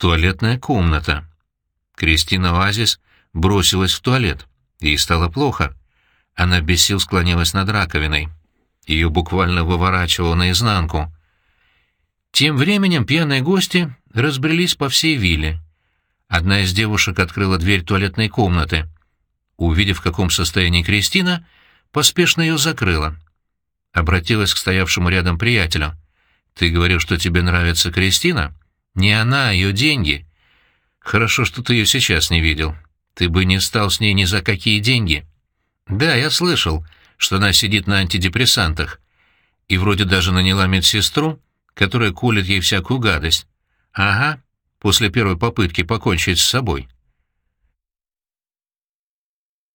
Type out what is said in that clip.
Туалетная комната. Кристина Оазис бросилась в туалет. Ей стало плохо. Она без сил склонилась над раковиной. Ее буквально выворачивало наизнанку. Тем временем пьяные гости разбрелись по всей вилле. Одна из девушек открыла дверь туалетной комнаты. Увидев, в каком состоянии Кристина, поспешно ее закрыла. Обратилась к стоявшему рядом приятелю. «Ты говорил, что тебе нравится Кристина?» «Не она, а ее деньги». «Хорошо, что ты ее сейчас не видел. Ты бы не стал с ней ни за какие деньги». «Да, я слышал, что она сидит на антидепрессантах. И вроде даже наняла медсестру, которая колет ей всякую гадость. Ага, после первой попытки покончить с собой».